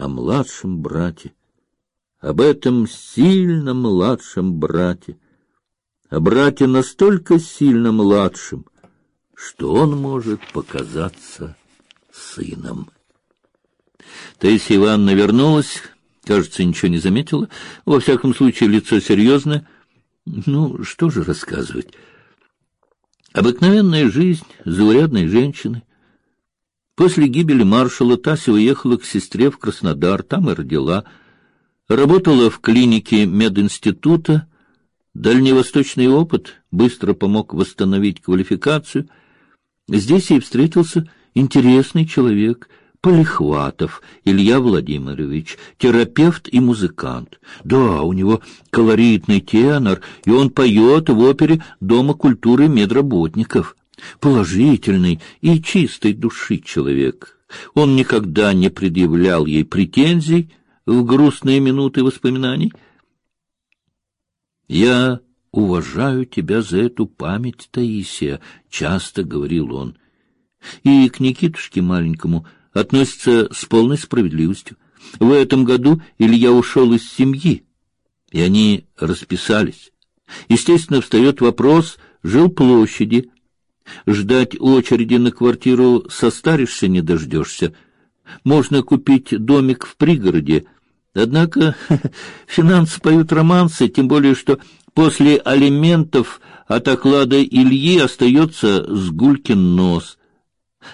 о младшем брате, об этом сильно младшем брате, о брате настолько сильно младшем, что он может показаться сыном. Таисия Ивановна вернулась, кажется, ничего не заметила. Во всяком случае, лицо серьезное. Ну, что же рассказывать? Обыкновенная жизнь заурядной женщины. После гибели маршала Тася уехала к сестре в Краснодар, там и родила. Работала в клинике мединститута. Дальневосточный опыт быстро помог восстановить квалификацию. Здесь ей встретился интересный человек — Полихватов Илья Владимирович, терапевт и музыкант. Да, у него колоритный тенор, и он поет в опере Дома культуры медработников. Положительный и чистой души человек. Он никогда не предъявлял ей претензий в грустные минуты воспоминаний. «Я уважаю тебя за эту память, Таисия», — часто говорил он. И к Никитушке маленькому — относится с полной справедливостью. В этом году Илья ушел из семьи, и они расписались. Естественно, встает вопрос жилплощади. Ждать очереди на квартиру состаришься не дождешься. Можно купить домик в пригороде, однако финансы поют романсы, тем более что после алиментов от оклада Ильи остается сгулькин нос.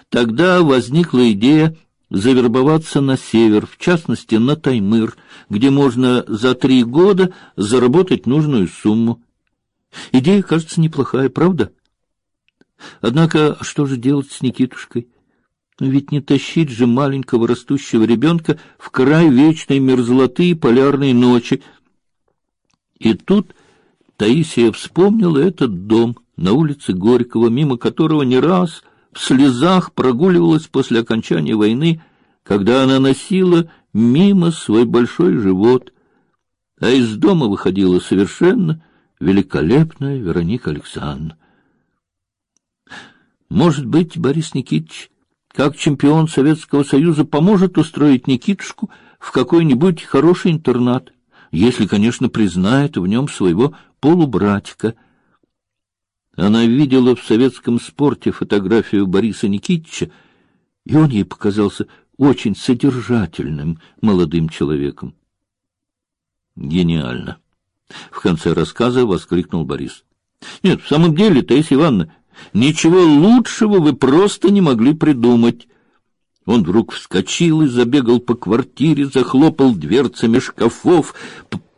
Тогда возникла идея завербоваться на север, в частности на Таймыр, где можно за три года заработать нужную сумму. Идея, кажется, неплохая, правда? Однако что же делать с Никитушкой? Ведь не тащить же маленького растущего ребенка в край вечной мерзлоты и полярной ночи. И тут Таисия вспомнила этот дом на улице Горького, мимо которого не раз в слезах прогуливалась после окончания войны, когда она носила мимо свой большой живот, а из дома выходила совершенно великолепная Вероника Александровна. Может быть, Борис Никитич, как чемпион Советского Союза, поможет устроить Никитушку в какой-нибудь хороший интернат, если, конечно, признает в нем своего полубратика — она видела в советском спорте фотографию Бориса Никитича, и он ей показался очень содержательным молодым человеком. Гениально. В конце рассказа воскликнул Борис. Нет, в самом деле, Таисия Ивановна, ничего лучшего вы просто не могли придумать. Он вдруг вскочил и забегал по квартире, захлопал дверцами шкафов,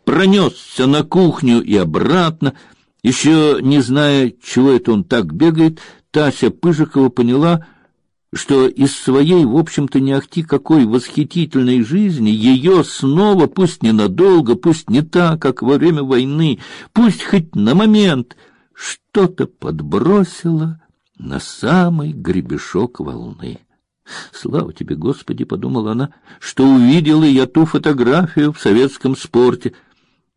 пронесся на кухню и обратно. Еще не зная, чего это он так бегает, Тася Пыжикова поняла, что из своей, в общем-то, не ахти какой восхитительной жизни ее снова, пусть ненадолго, пусть не так, как во время войны, пусть хоть на момент, что-то подбросило на самый гребешок волны. Слава тебе, Господи, подумала она, что увидела я ту фотографию в советском спорте —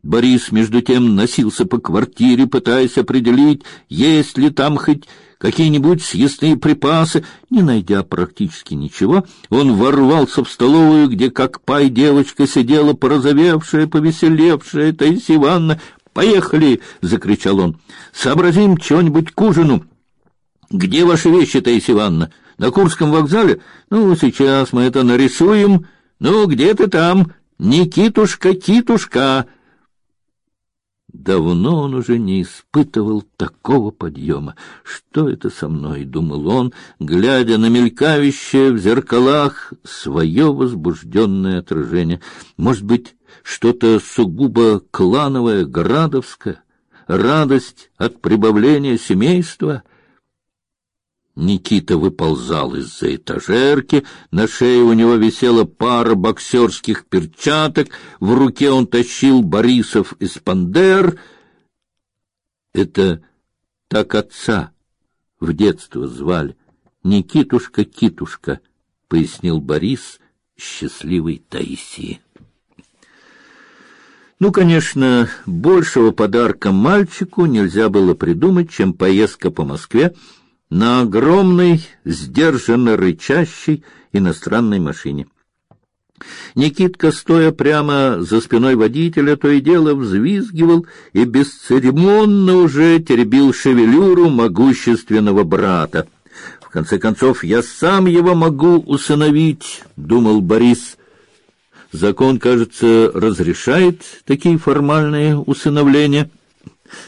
Борис, между тем, носился по квартире, пытаясь определить, есть ли там хоть какие-нибудь съестные припасы. Не найдя практически ничего, он ворвался в столовую, где, как пай, девочка сидела порозовевшая, повеселевшая Таисия Ивановна. «Поехали!» — закричал он. «Сообразим чего-нибудь к ужину». «Где ваши вещи, Таисия Ивановна? На Курском вокзале? Ну, сейчас мы это нарисуем. Ну, где ты там? Никитушка, Китушка!» Давно он уже не испытывал такого подъема. Что это со мной, думал он, глядя на мелькающее в зеркалах свое возбужденное отражение. Может быть, что-то сугубо клановое, градовское, радость от прибавления семейства. Никита выползал из-за этажерки, на шее у него висела пара боксерских перчаток, в руке он тащил Борисов Испандер. Это так отца в детство звали. Никитушка-китушка, — пояснил Борис счастливой Таисии. Ну, конечно, большего подарка мальчику нельзя было придумать, чем поездка по Москве, на огромной, сдержанно рычащей иностранной машине. Никитка, стоя прямо за спиной водителя, то и дело взвизгивал и бесцеремонно уже теребил шевелюру могущественного брата. В конце концов, я сам его могу усыновить, думал Борис. Закон, кажется, разрешает такие формальные усыновления.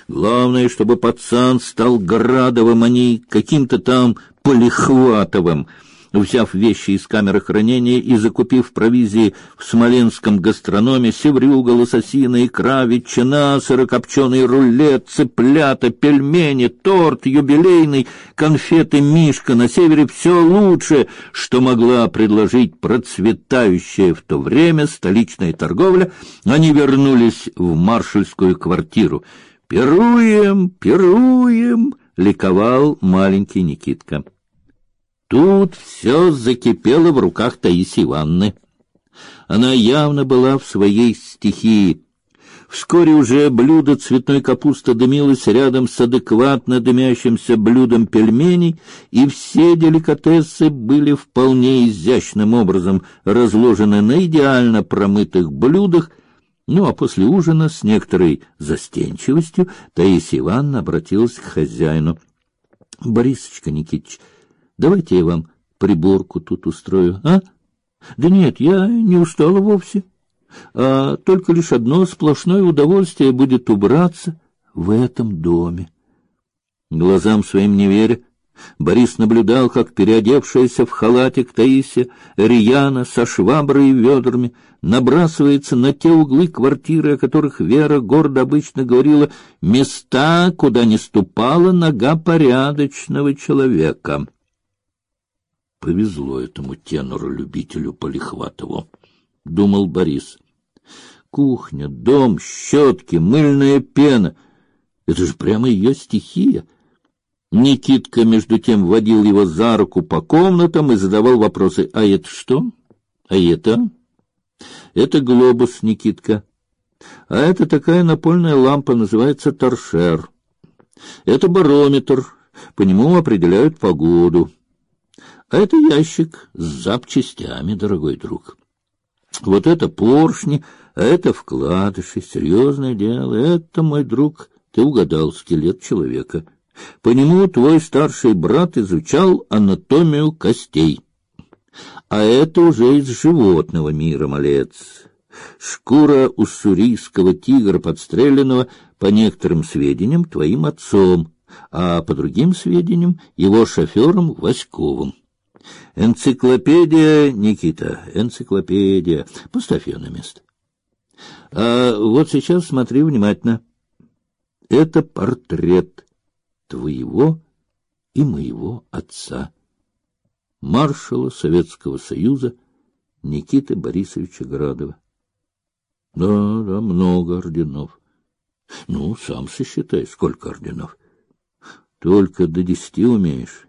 Главное, чтобы пацан стал Градовым, а не каким-то там Полихватовым. Взяв вещи из камеры хранения и закупив провизии в смоленском гастрономе севрюга, лососина, икра, ветчина, сырокопченый рулет, цыплята, пельмени, торт юбилейный, конфеты Мишка, на севере все лучшее, что могла предложить процветающая в то время столичная торговля, они вернулись в маршальскую квартиру. «Пируем, пируем!» — ликовал маленький Никитка. Тут все закипело в руках Таисии Ивановны. Она явно была в своей стихии. Вскоре уже блюдо цветной капусты дымилось рядом с адекватно дымящимся блюдом пельменей, и все деликатесы были вполне изящным образом разложены на идеально промытых блюдах. Ну а после ужина с некоторой застенчивостью Таисия Ивановна обратилась к хозяину: "Борисочка Никитич, Давайте я вам приборку тут устрою, а? Да нет, я не устала вовсе. А только лишь одно сплошное удовольствие будет убраться в этом доме. Глазам своим не веря, Борис наблюдал, как переодевшаяся в халатик Таисия Рияна со шваброй и ведрами набрасывается на те углы квартиры, о которых Вера гордо обычно говорила, места, куда не ступала нога порядочного человека. Повезло этому тенору-любителю Полихватову, — думал Борис. Кухня, дом, щетки, мыльная пена — это же прямо ее стихия. Никитка, между тем, водил его за руку по комнатам и задавал вопросы. «А это что? А это?» «Это глобус, Никитка. А это такая напольная лампа, называется торшер. Это барометр, по нему определяют погоду». А это ящик с запчастями, дорогой друг. Вот это поршни, а это вкладыши, серьезное дело. Это, мой друг, ты угадал скелет человека. По нему твой старший брат изучал анатомию костей. А это уже из животного мира, малец. Шкура уссурийского тигра, подстреленного, по некоторым сведениям, твоим отцом, а по другим сведениям, его шофером Васьковым. Энциклопедия, Никита, энциклопедия. Поставь ее на место. А вот сейчас смотри внимательно. Это портрет твоего и моего отца, маршала Советского Союза Никиты Борисовича Градова. Да, да, много орденов. Ну, сам сосчитай, сколько орденов. Только до десяти умеешь.